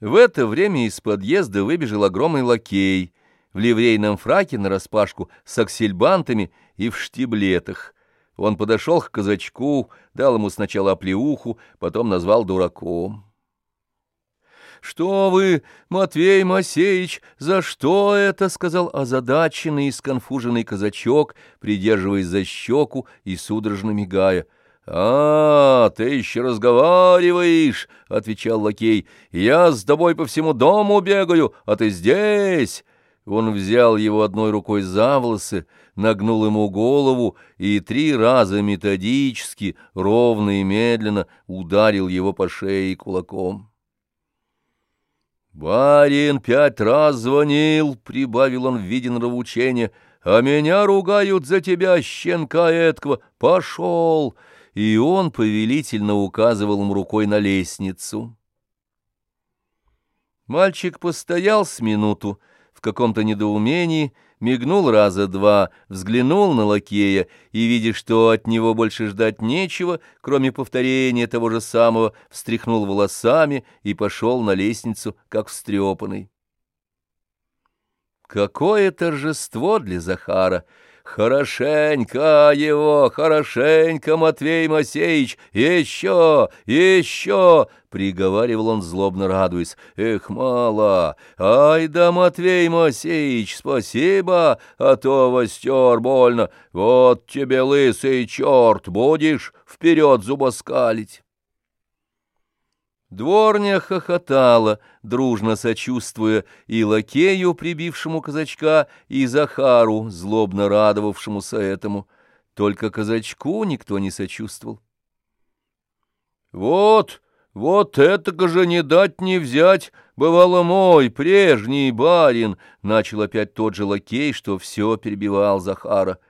В это время из подъезда выбежал огромный лакей в ливрейном фраке нараспашку с аксельбантами и в штиблетах. Он подошел к казачку, дал ему сначала оплеуху, потом назвал дураком. — Что вы, Матвей Масеич, за что это? — сказал озадаченный и сконфуженный казачок, придерживаясь за щеку и судорожно мигая — «А, ты еще разговариваешь!» — отвечал лакей. «Я с тобой по всему дому бегаю, а ты здесь!» Он взял его одной рукой за волосы, нагнул ему голову и три раза методически, ровно и медленно ударил его по шее кулаком. «Барин пять раз звонил», — прибавил он в виде нравоучения, — «а меня ругают за тебя, щенка эткого. Пошел!» И он повелительно указывал ему рукой на лестницу. Мальчик постоял с минуту в каком-то недоумении, мигнул раза два, взглянул на лакея и, видя, что от него больше ждать нечего, кроме повторения того же самого, встряхнул волосами и пошел на лестницу, как встрепанный. Какое торжество для Захара! «Хорошенько его, хорошенько, Матвей Масеич, еще, еще!» — приговаривал он, злобно радуясь. «Эх, мало! Ай да, Матвей Масеич, спасибо, а то востер больно. Вот тебе, лысый черт, будешь вперед зубоскалить!» Дворня хохотала, дружно сочувствуя и лакею, прибившему казачка, и Захару, злобно радовавшемуся этому. Только казачку никто не сочувствовал. «Вот, вот это же не дать не взять, бывало мой прежний барин!» — начал опять тот же лакей, что все перебивал Захара —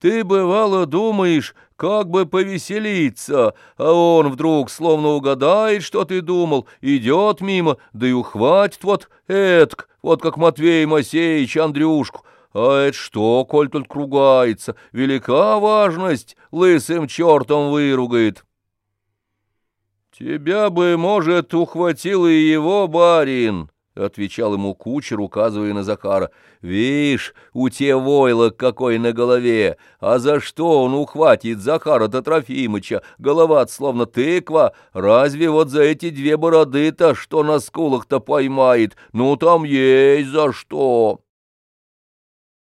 ты, бывало, думаешь, как бы повеселиться, а он вдруг словно угадает, что ты думал, идет мимо, да и ухватит вот этк, вот как Матвей Масеич Андрюшку. А это что, коль тут кругается, велика важность, лысым чертом выругает. Тебя бы, может, ухватил и его барин, — отвечал ему кучер, указывая на Захара. — Вишь, у те войлок какой на голове! А за что он ухватит Захара-то Трофимыча? голова словно тыква. Разве вот за эти две бороды-то, что на скулах-то поймает? Ну, там есть за что!